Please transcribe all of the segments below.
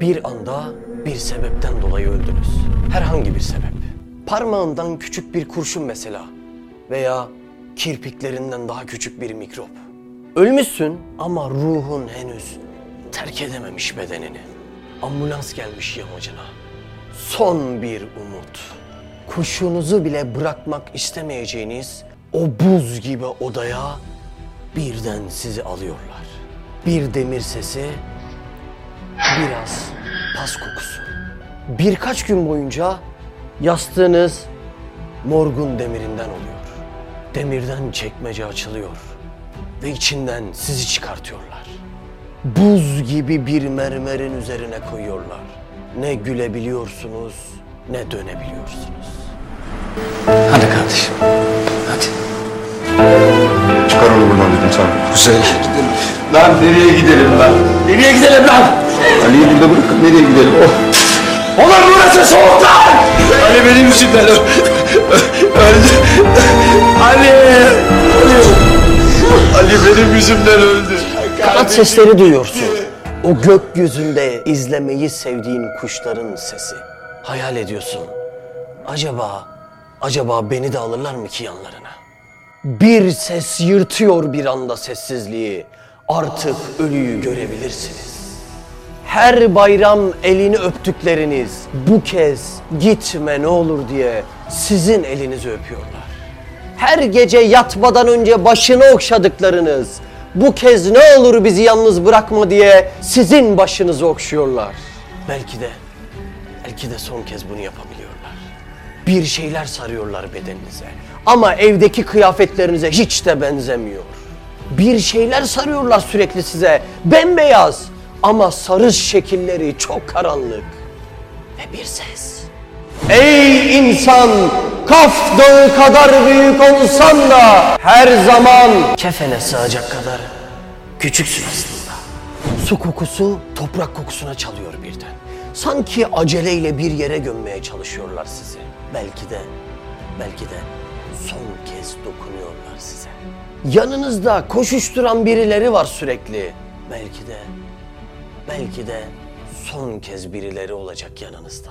Bir anda bir sebepten dolayı öldünüz. Herhangi bir sebep. Parmağından küçük bir kurşun mesela. Veya kirpiklerinden daha küçük bir mikrop. Ölmüşsün ama ruhun henüz terk edememiş bedenini. Ambulans gelmiş yamacına. Son bir umut. Kuşunuzu bile bırakmak istemeyeceğiniz o buz gibi odaya birden sizi alıyorlar. Bir demir sesi, biraz pas kokusu. Birkaç gün boyunca yastığınız morgun demirinden oluyor. Demirden çekmece açılıyor ve içinden sizi çıkartıyorlar. Buz gibi bir mermerin üzerine koyuyorlar. Ne gülebiliyorsunuz ne dönebiliyorsunuz. Hadi kardeşim. Hadi. Çıkar onu buradan dedim sana. Güzel gidelim. Lan nereye gidelim lan? Nereye gidelim lan? Ali'yi burada bırakıp nereye gidelim? Oh. Ulan burası soğuk lan! Ali benim yüzümden öldü. Ali! Ali benim yüzümden öldü. Kanat sesleri duyuyorsun. O gökyüzünde izlemeyi sevdiğin kuşların sesi. Hayal ediyorsun. Acaba, acaba beni de alırlar mı ki yanlarına? Bir ses yırtıyor bir anda sessizliği. Artık ölüyü görebilirsiniz. Her bayram elini öptükleriniz bu kez gitme ne olur diye sizin elinizi öpüyorlar. Her gece yatmadan önce başını okşadıklarınız bu kez ne olur bizi yalnız bırakma diye sizin başınızı okşuyorlar. Belki de belki de son kez bunu yapabiliyorlar. Bir şeyler sarıyorlar bedeninize ama evdeki kıyafetlerinize hiç de benzemiyor. Bir şeyler sarıyorlar sürekli size bembeyaz ama sarı şekilleri çok karanlık. Ve bir ses. Ey insan! Kaf dağı kadar büyük olsan da her zaman kefene sığacak kadar küçüksün aslında. Su kokusu toprak kokusuna çalıyor birden. Sanki aceleyle bir yere gömmeye çalışıyorlar sizi. Belki de, belki de son kez dokunuyorlar size. Yanınızda koşuşturan birileri var sürekli. Belki de, belki de son kez birileri olacak yanınızda.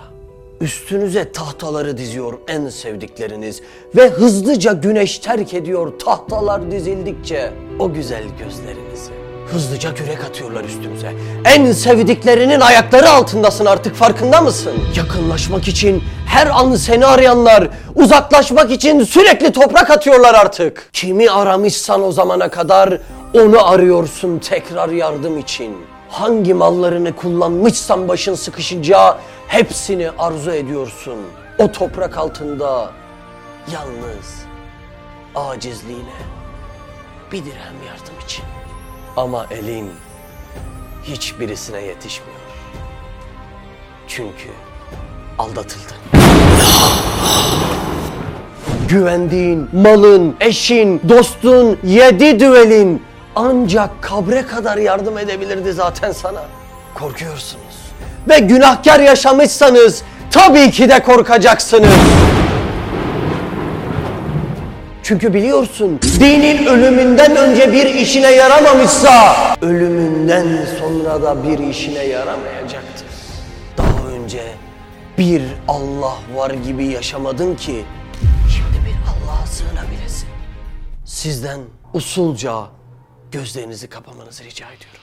Üstünüze tahtaları diziyor en sevdikleriniz ve hızlıca güneş terk ediyor tahtalar dizildikçe o güzel gözlerinizi. Hızlıca kürek atıyorlar üstümüze. En sevdiklerinin ayakları altındasın artık farkında mısın? Yakınlaşmak için her an seni arayanlar, uzaklaşmak için sürekli toprak atıyorlar artık. Kimi aramışsan o zamana kadar onu arıyorsun tekrar yardım için. Hangi mallarını kullanmışsan başın sıkışınca hepsini arzu ediyorsun. O toprak altında yalnız acizliğine bir dirhem yardım için. Ama elin hiçbirisine yetişmiyor. Çünkü aldatıldın. Güvendiğin malın, eşin, dostun, yedi düvelin ancak kabre kadar yardım edebilirdi zaten sana. Korkuyorsunuz. Ve günahkar yaşamışsanız tabii ki de korkacaksınız. Çünkü biliyorsun dinin ölümünden önce bir işine yaramamışsa ölümünden sonra da bir işine yaramayacaktır. Daha önce bir Allah var gibi yaşamadın ki şimdi bir Allah'a sığınabilesin. Sizden usulca gözlerinizi kapamanızı rica ediyorum.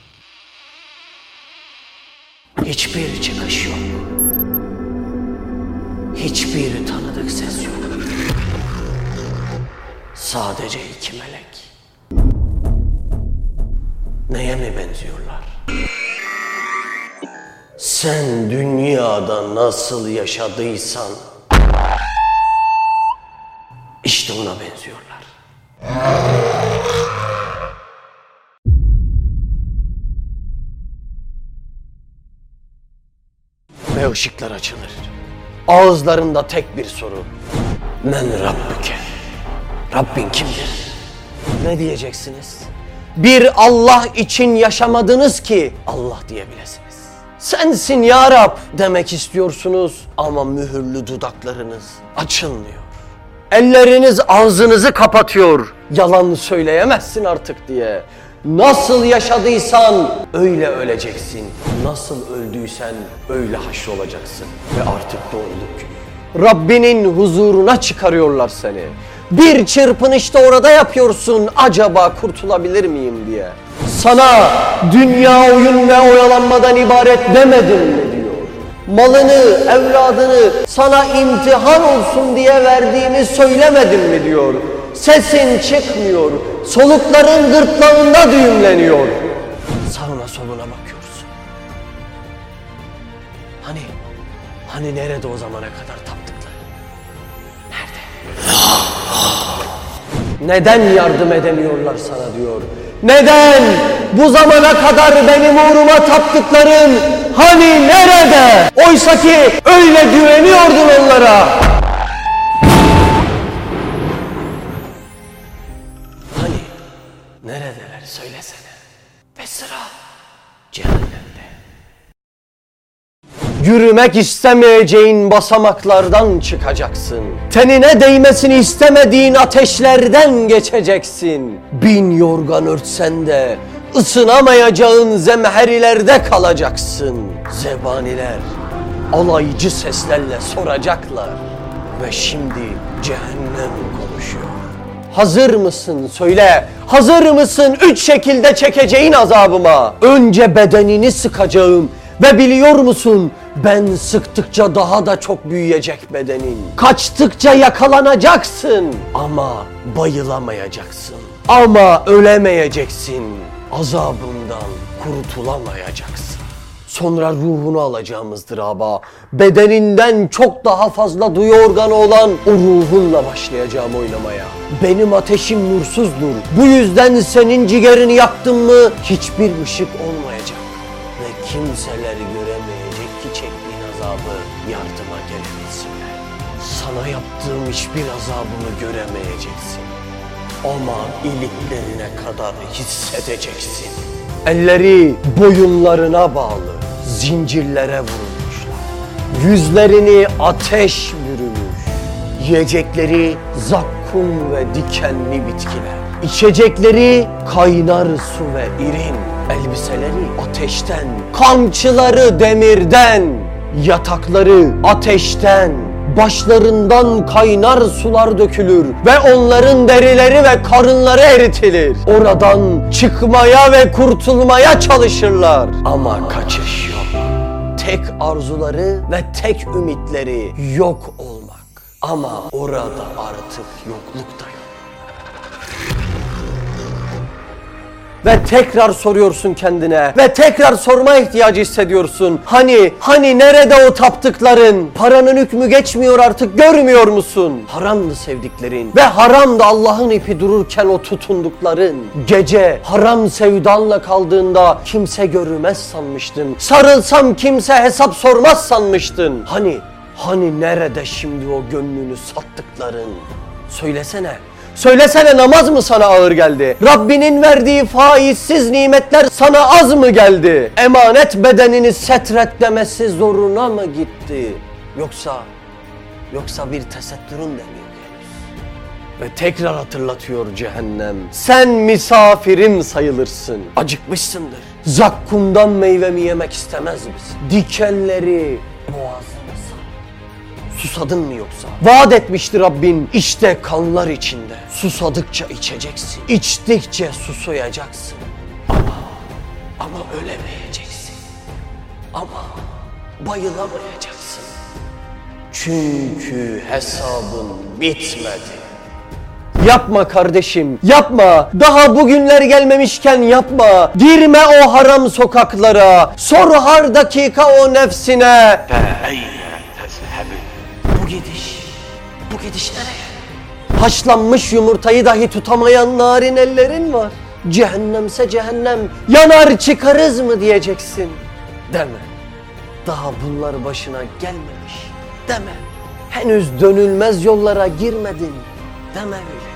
Hiçbir çıkış yok. Hiçbir tanıdık ses yok. Sadece iki melek. Neye mi benziyorlar? Sen dünyada nasıl yaşadıysan ışıklar açılır. Ağızlarında tek bir soru. Men Rabbüke. Rabbin kimdir? Ne diyeceksiniz? Bir Allah için yaşamadınız ki Allah diyebilesiniz. Sensin ya Rab demek istiyorsunuz ama mühürlü dudaklarınız açılmıyor. Elleriniz ağzınızı kapatıyor. Yalan söyleyemezsin artık diye. Nasıl yaşadıysan öyle öleceksin. Nasıl öldüysen öyle haşrolacaksın. Ve artık doğruluk günü. Rabbinin huzuruna çıkarıyorlar seni. Bir çırpınışta orada yapıyorsun acaba kurtulabilir miyim diye. Sana dünya oyun ve oyalanmadan ibaret demedim mi diyor. Malını, evladını sana imtihan olsun diye verdiğimi söylemedim mi diyor. Sesin çıkmıyor, solukların gırtlağında düğümleniyor. Sağına soluna bakıyorsun. Hani, hani nerede o zamana kadar taptıkları? Neden yardım edemiyorlar sana diyor. Neden bu zamana kadar benim uğruma taptıkların hani nerede? Oysa ki öyle güveniyordun onlara. Neredeler söylesene. Ve sıra cehennemde. Yürümek istemeyeceğin basamaklardan çıkacaksın. Tenine değmesini istemediğin ateşlerden geçeceksin. Bin yorgan örtsen de ısınamayacağın zemherilerde kalacaksın. Zebaniler alaycı seslerle soracaklar. Ve şimdi cehennem konuşuyor. Hazır mısın? Söyle. Hazır mısın üç şekilde çekeceğin azabıma? Önce bedenini sıkacağım ve biliyor musun? Ben sıktıkça daha da çok büyüyecek bedenin. Kaçtıkça yakalanacaksın ama bayılamayacaksın. Ama ölemeyeceksin. Azabından kurtulamayacaksın. Sonra ruhunu alacağımızdır aba. Bedeninden çok daha fazla duyu organı olan o ruhunla başlayacağım oynamaya. Benim ateşim nursuzdur. Bu yüzden senin ciğerini yaktım mı hiçbir ışık olmayacak. Ve kimseler göremeyecek ki çektiğin azabı yardıma gelebilsinler. Sana yaptığım hiçbir azabımı göremeyeceksin. Ama iliklerine kadar hissedeceksin. Elleri boyunlarına bağlı, zincirlere vurulmuşlar. Yüzlerini ateş bürümüş. Yiyecekleri zakkum ve dikenli bitkiler. İçecekleri kaynar su ve irin. Elbiseleri ateşten, kamçıları demirden, yatakları ateşten, başlarından kaynar sular dökülür ve onların derileri ve karınları eritilir. Oradan çıkmaya ve kurtulmaya çalışırlar. Ama kaçış yok. Tek arzuları ve tek ümitleri yok olmak. Ama orada artık yokluk da yok. Ve tekrar soruyorsun kendine ve tekrar sorma ihtiyacı hissediyorsun. Hani, hani nerede o taptıkların? Paranın hükmü geçmiyor artık görmüyor musun? Haramdı sevdiklerin ve haramdı Allah'ın ipi dururken o tutundukların. Gece haram sevdanla kaldığında kimse görmez sanmıştın. Sarılsam kimse hesap sormaz sanmıştın. Hani, hani nerede şimdi o gönlünü sattıkların? Söylesene. Söylesene namaz mı sana ağır geldi? Rabbinin verdiği faizsiz nimetler sana az mı geldi? Emanet bedenini setret zoruna mı gitti? Yoksa, yoksa bir tesettürün de mi? Ve tekrar hatırlatıyor cehennem. Sen misafirim sayılırsın. Acıkmışsındır. Zakkumdan meyvemi yemek istemez misin? Dikenleri sar. Susadın mı yoksa? Vaat etmişti Rabbin işte kanlar içinde. Susadıkça içeceksin. İçtikçe susayacaksın. Ama, ama ölemeyeceksin. Ama bayılamayacaksın. Çünkü hesabın bitmedi. Yapma kardeşim, yapma. Daha bugünler gelmemişken yapma. Girme o haram sokaklara. Sor har dakika o nefsine. Bu gidiş, bu gidiş nereye? Haşlanmış yumurtayı dahi tutamayan narin ellerin var. Cehennemse cehennem, yanar çıkarız mı diyeceksin. Deme. Daha bunlar başına gelmemiş. Deme. Henüz dönülmez yollara girmedin. Deme öyle.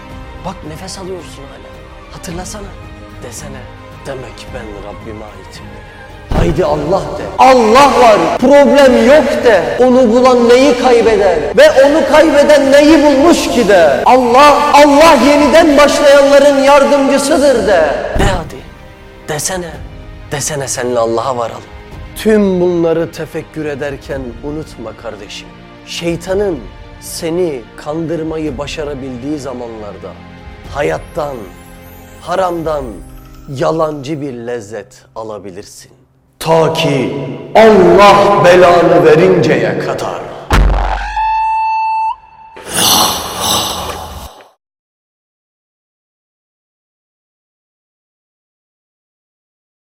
Bak nefes alıyorsun hala. Hatırlasana. Desene. Demek ben Rabbime aitim. Haydi Allah de. Allah var. Problem yok de. Onu bulan neyi kaybeder? Ve onu kaybeden neyi bulmuş ki de? Allah, Allah yeniden başlayanların yardımcısıdır de. De hadi. Desene, desene senle Allah'a varalım. Tüm bunları tefekkür ederken unutma kardeşim. Şeytanın seni kandırmayı başarabildiği zamanlarda hayattan, haramdan yalancı bir lezzet alabilirsin. Ta ki Allah belanı verinceye kadar.